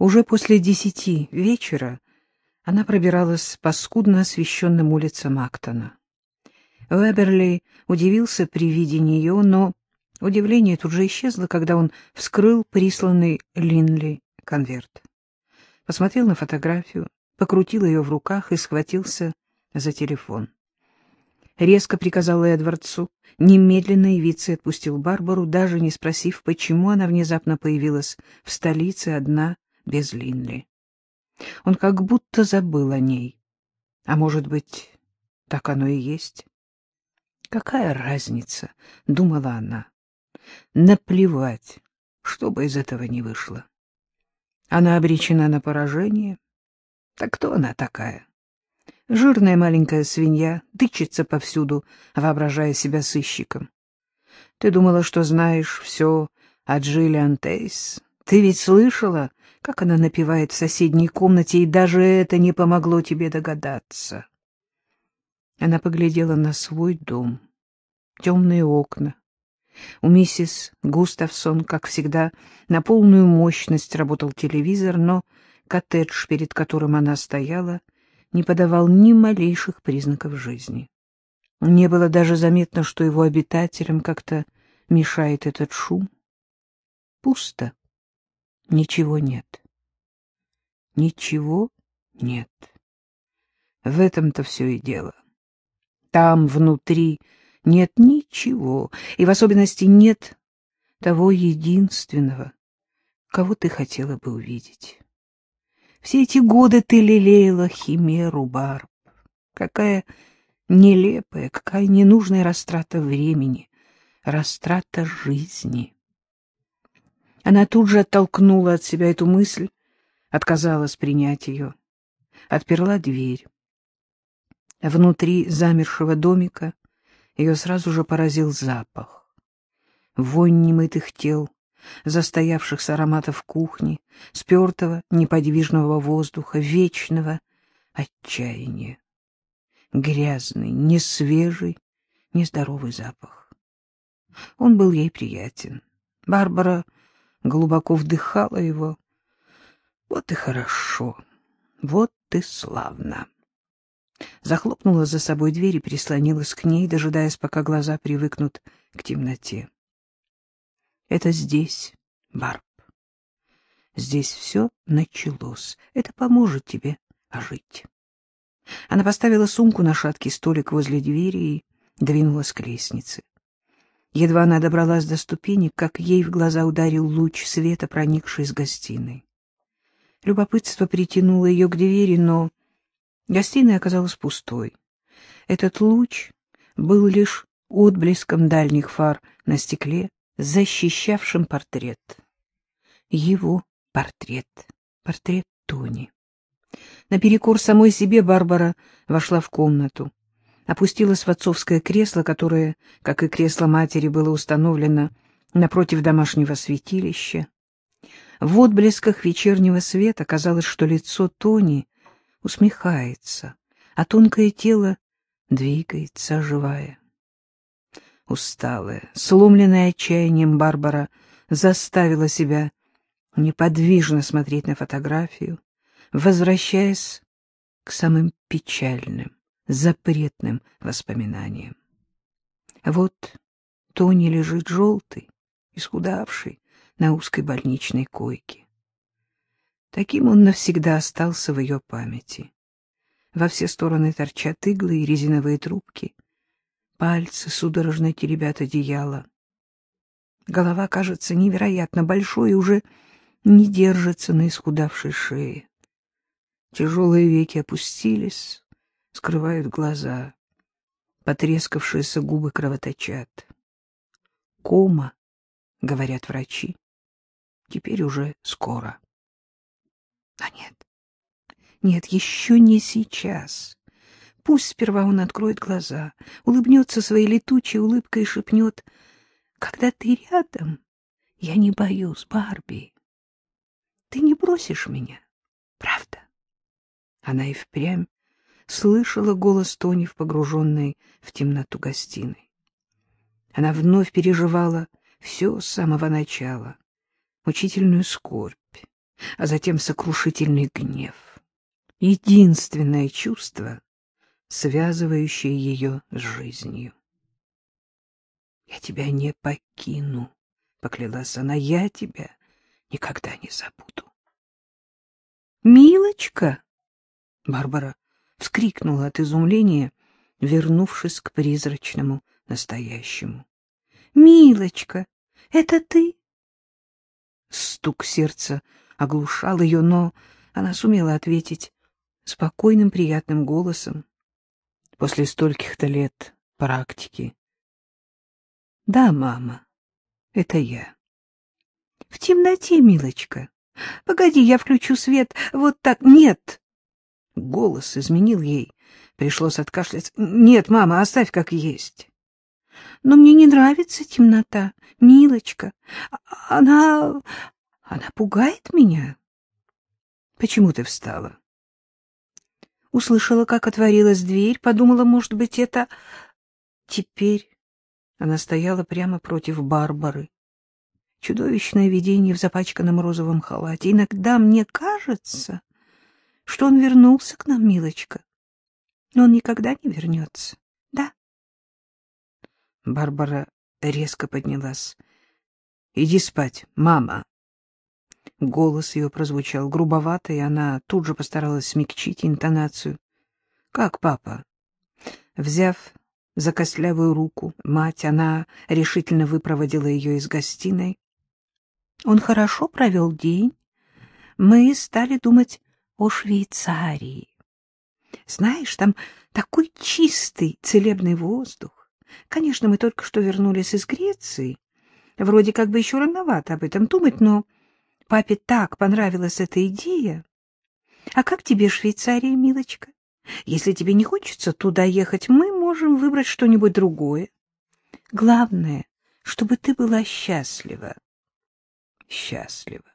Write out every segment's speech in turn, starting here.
Уже после десяти вечера она пробиралась по скудно освещенным улицам Актона. Уэберли удивился при виде нее, но удивление тут же исчезло, когда он вскрыл присланный Линли конверт. Посмотрел на фотографию, покрутил ее в руках и схватился за телефон. Резко приказал Эдвардсу немедленно явиться и отпустил Барбару, даже не спросив, почему она внезапно появилась в столице одна без Линли. Он как будто забыл о ней. А может быть, так оно и есть? Какая разница, — думала она. Наплевать, что бы из этого ни вышло. Она обречена на поражение. Так кто она такая? Жирная маленькая свинья тычется повсюду, воображая себя сыщиком. Ты думала, что знаешь все о Джиллиан Тейс? Ты ведь слышала, как она напевает в соседней комнате, и даже это не помогло тебе догадаться. Она поглядела на свой дом, темные окна. У миссис Густавсон, как всегда, на полную мощность работал телевизор, но коттедж, перед которым она стояла, не подавал ни малейших признаков жизни. Не было даже заметно, что его обитателям как-то мешает этот шум. Пусто. Ничего нет. Ничего нет. В этом-то все и дело. Там, внутри, нет ничего, и в особенности нет того единственного, кого ты хотела бы увидеть. Все эти годы ты лелеяла химеру, Барб. Какая нелепая, какая ненужная растрата времени, растрата жизни. Она тут же оттолкнула от себя эту мысль, отказалась принять ее, отперла дверь. Внутри замершего домика ее сразу же поразил запах. Вонь немытых тел, застоявшихся ароматов кухни, спертого неподвижного воздуха, вечного отчаяния. Грязный, несвежий, нездоровый запах. Он был ей приятен. Барбара глубоко вдыхала его. Вот и хорошо, вот и славно. Захлопнула за собой дверь и прислонилась к ней, дожидаясь, пока глаза привыкнут к темноте. Это здесь, Барб. Здесь все началось. Это поможет тебе ожить. Она поставила сумку на шаткий столик возле двери и двинулась к лестнице. Едва она добралась до ступенек, как ей в глаза ударил луч света, проникший из гостиной. Любопытство притянуло ее к двери, но гостиная оказалась пустой. Этот луч был лишь отблеском дальних фар на стекле, защищавшим портрет. Его портрет, портрет Тони. Наперекор самой себе Барбара вошла в комнату опустилась в отцовское кресло, которое, как и кресло матери, было установлено напротив домашнего святилища. В отблесках вечернего света казалось, что лицо Тони усмехается, а тонкое тело двигается, оживая. Усталая, сломленная отчаянием, Барбара заставила себя неподвижно смотреть на фотографию, возвращаясь к самым печальным, запретным воспоминанием. Вот Тони лежит желтый, исхудавший на узкой больничной койке. Таким он навсегда остался в ее памяти. Во все стороны торчат иглы и резиновые трубки. Пальцы судорожно теребят одеяло. Голова кажется невероятно большой и уже не держится на исхудавшей шее. Тяжелые веки опустились, скрывают глаза. Потрескавшиеся губы кровоточат. Кома, говорят врачи. Теперь уже скоро. А нет, нет, еще не сейчас. Пусть сперва он откроет глаза, улыбнется своей летучей улыбкой и шепнет, «Когда ты рядом, я не боюсь, Барби. Ты не бросишь меня, правда?» Она и впрямь слышала голос Тони в погруженной в темноту гостиной. Она вновь переживала все с самого начала, мучительную скорбь, а затем сокрушительный гнев. Единственное чувство, связывающее ее с жизнью. «Я тебя не покину», — поклялась она, — «я тебя никогда не забуду». «Милочка!» — Барбара вскрикнула от изумления, вернувшись к призрачному настоящему. «Милочка, это ты?» Стук сердца оглушал ее, но она сумела ответить спокойным, приятным голосом после стольких-то лет практики. Да, мама, это я. В темноте, милочка. Погоди, я включу свет. Вот так. Нет. Голос изменил ей. Пришлось откашлять. Нет, мама, оставь как есть. Но мне не нравится темнота, милочка. Она... она пугает меня. Почему ты встала? Услышала, как отворилась дверь, подумала, может быть, это... Теперь она стояла прямо против Барбары. Чудовищное видение в запачканном розовом халате. Иногда мне кажется, что он вернулся к нам, милочка. Но он никогда не вернется. Да? Барбара резко поднялась. — Иди спать, мама. Голос ее прозвучал грубовато, и она тут же постаралась смягчить интонацию. — Как папа? Взяв за костлявую руку мать, она решительно выпроводила ее из гостиной. Он хорошо провел день. Мы стали думать о Швейцарии. Знаешь, там такой чистый целебный воздух. Конечно, мы только что вернулись из Греции. Вроде как бы еще рановато об этом думать, но папе так понравилась эта идея. А как тебе Швейцария, милочка? Если тебе не хочется туда ехать, мы можем выбрать что-нибудь другое. Главное, чтобы ты была счастлива. Счастлива.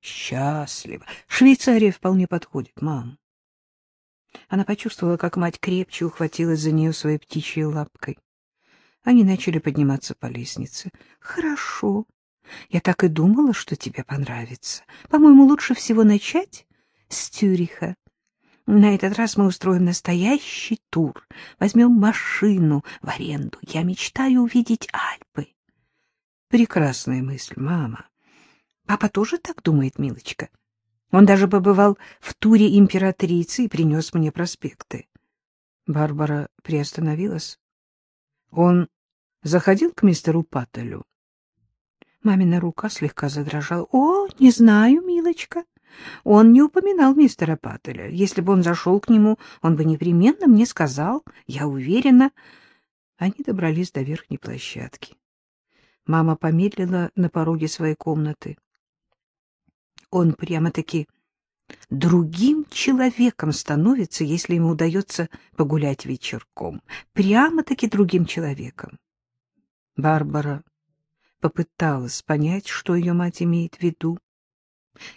Счастлива. Швейцария вполне подходит, мам. Она почувствовала, как мать крепче ухватилась за нее своей птичьей лапкой. Они начали подниматься по лестнице. — Хорошо. Я так и думала, что тебе понравится. По-моему, лучше всего начать с Тюриха. На этот раз мы устроим настоящий тур. Возьмем машину в аренду. Я мечтаю увидеть Альпы. Прекрасная мысль, мама. Папа тоже так думает, милочка. Он даже побывал в туре императрицы и принес мне проспекты. Барбара приостановилась. Он заходил к мистеру Паттелю. Мамина рука слегка задрожала. — О, не знаю, милочка. Он не упоминал мистера Паттеля. Если бы он зашел к нему, он бы непременно мне сказал, я уверена. Они добрались до верхней площадки. Мама помедлила на пороге своей комнаты. Он прямо-таки другим человеком становится, если ему удается погулять вечерком. Прямо-таки другим человеком. Барбара попыталась понять, что ее мать имеет в виду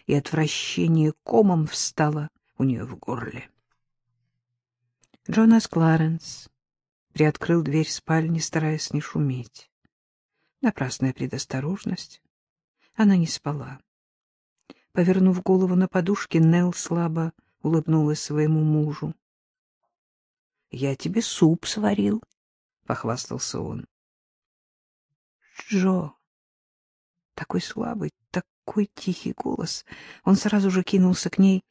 и отвращение комом встало у нее в горле. Джонас Кларенс приоткрыл дверь спальни, стараясь не шуметь. Напрасная предосторожность. Она не спала. Повернув голову на подушке, Нелл слабо улыбнулась своему мужу. — Я тебе суп сварил, — похвастался он. — Джо, такой слабый, такой тихий голос. Он сразу же кинулся к ней.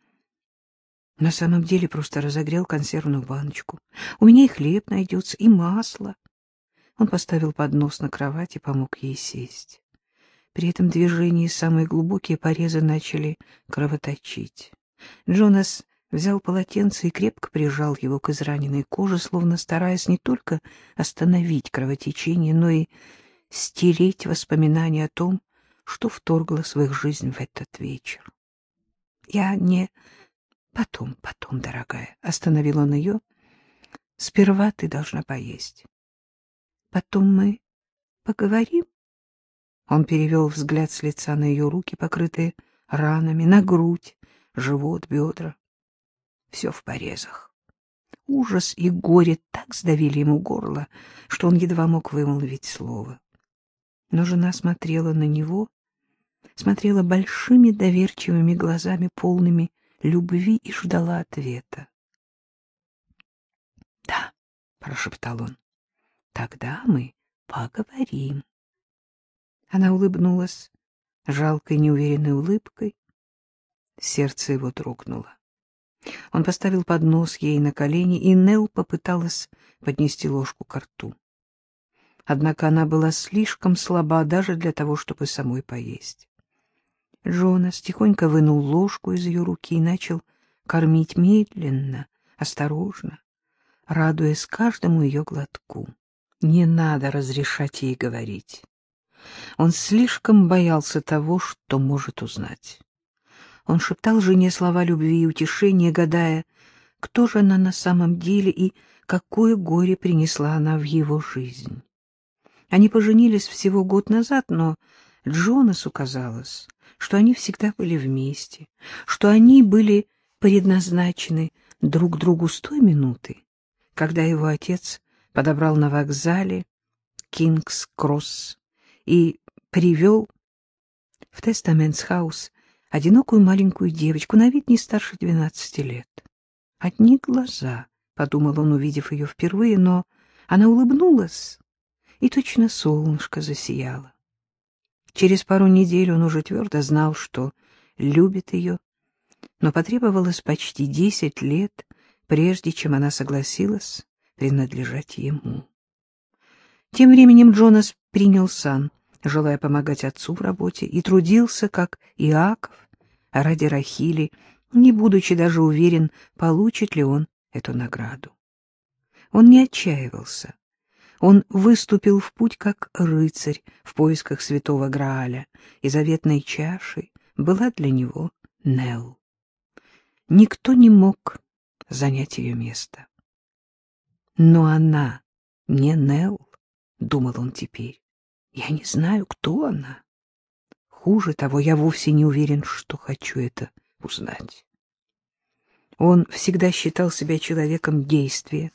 На самом деле просто разогрел консервную баночку. У меня и хлеб найдется, и масло. Он поставил поднос на кровать и помог ей сесть. При этом движении самые глубокие порезы начали кровоточить. Джонас взял полотенце и крепко прижал его к израненной коже, словно стараясь не только остановить кровотечение, но и стереть воспоминания о том, что вторглась в их жизнь в этот вечер. Я не... Потом, потом, дорогая, — остановил он ее. Сперва ты должна поесть. Потом мы поговорим. Он перевел взгляд с лица на ее руки, покрытые ранами, на грудь, живот, бедра. Все в порезах. Ужас и горе так сдавили ему горло, что он едва мог вымолвить слово. Но жена смотрела на него смотрела большими доверчивыми глазами, полными любви, и ждала ответа. — Да, — прошептал он, — тогда мы поговорим. Она улыбнулась жалкой, неуверенной улыбкой. Сердце его дрогнуло. Он поставил поднос ей на колени, и Нел попыталась поднести ложку к рту. Однако она была слишком слаба даже для того, чтобы самой поесть. Джонас тихонько вынул ложку из ее руки и начал кормить медленно, осторожно, радуясь каждому ее глотку. Не надо разрешать ей говорить. Он слишком боялся того, что может узнать. Он шептал жене слова любви и утешения, гадая, кто же она на самом деле и какое горе принесла она в его жизнь. Они поженились всего год назад, но Джонасу казалось, что они всегда были вместе, что они были предназначены друг другу с той минуты, когда его отец подобрал на вокзале Кингс-Кросс и привел в Тестаментс-хаус одинокую маленькую девочку, на вид не старше двенадцати лет. Одни глаза, — подумал он, увидев ее впервые, но она улыбнулась, и точно солнышко засияло. Через пару недель он уже твердо знал, что любит ее, но потребовалось почти десять лет, прежде чем она согласилась принадлежать ему. Тем временем Джонас принял сан, желая помогать отцу в работе, и трудился, как Иаков, ради Рахили, не будучи даже уверен, получит ли он эту награду. Он не отчаивался. Он выступил в путь как рыцарь в поисках святого Грааля, и заветной чашей была для него Нелл. Никто не мог занять ее место. Но она не Нелл, — думал он теперь. Я не знаю, кто она. Хуже того, я вовсе не уверен, что хочу это узнать. Он всегда считал себя человеком действия,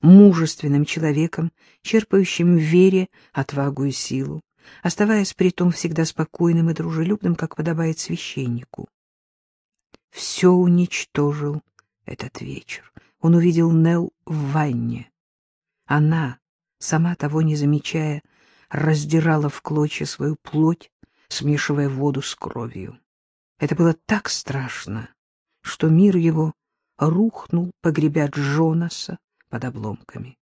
мужественным человеком, черпающим в вере отвагу и силу, оставаясь при том всегда спокойным и дружелюбным, как подобает священнику. Все уничтожил этот вечер. Он увидел Нел в ванне. Она, сама того не замечая, раздирала в клочья свою плоть, смешивая воду с кровью. Это было так страшно, что мир его рухнул, погребя Джонаса под обломками.